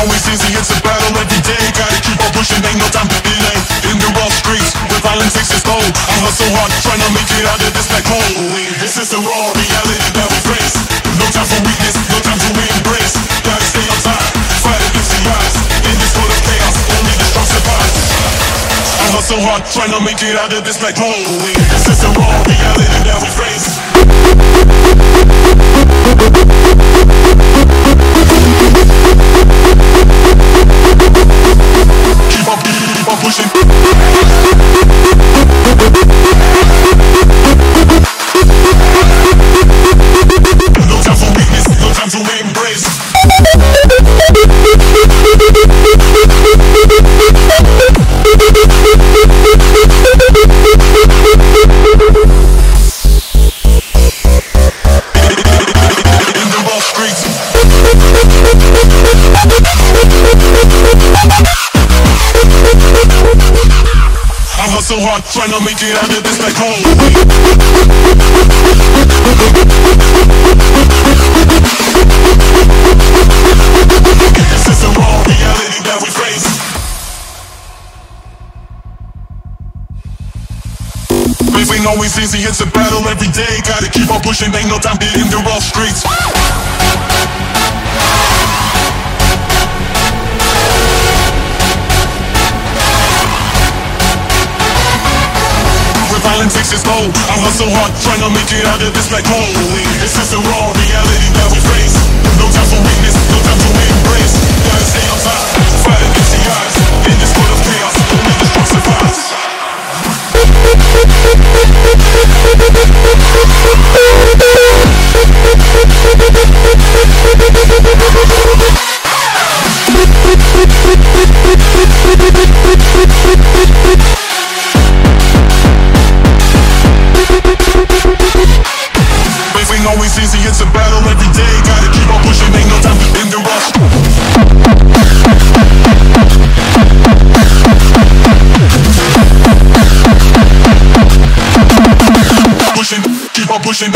always easy, it's a battle every day. Gotta keep on pushing, ain't no time to delay. In the rough streets, where violence takes its toll. I hustle hard, trying to make it out of this black hole. This is the raw reality that we face. No time for weakness, no time to embrace. Gotta stay on top, fight against the odds. In this world of chaos, only the strong survive. I hustle hard, trying to make it out of this black hole. This is the raw reality that we face. Hustle hard, trying to make it out of this black hole. This is reality that we face. Life ain't always easy, it's a battle every day. Gotta keep on pushing, ain't no time to in the rough streets. Its toll, I hustle hard, trying to make it out of this black hole. This is the raw reality that we face. No time for weakness, Always easy, it's a battle every day. Gotta keep on pushing, ain't no time in the rush. Pushing, keep on pushing.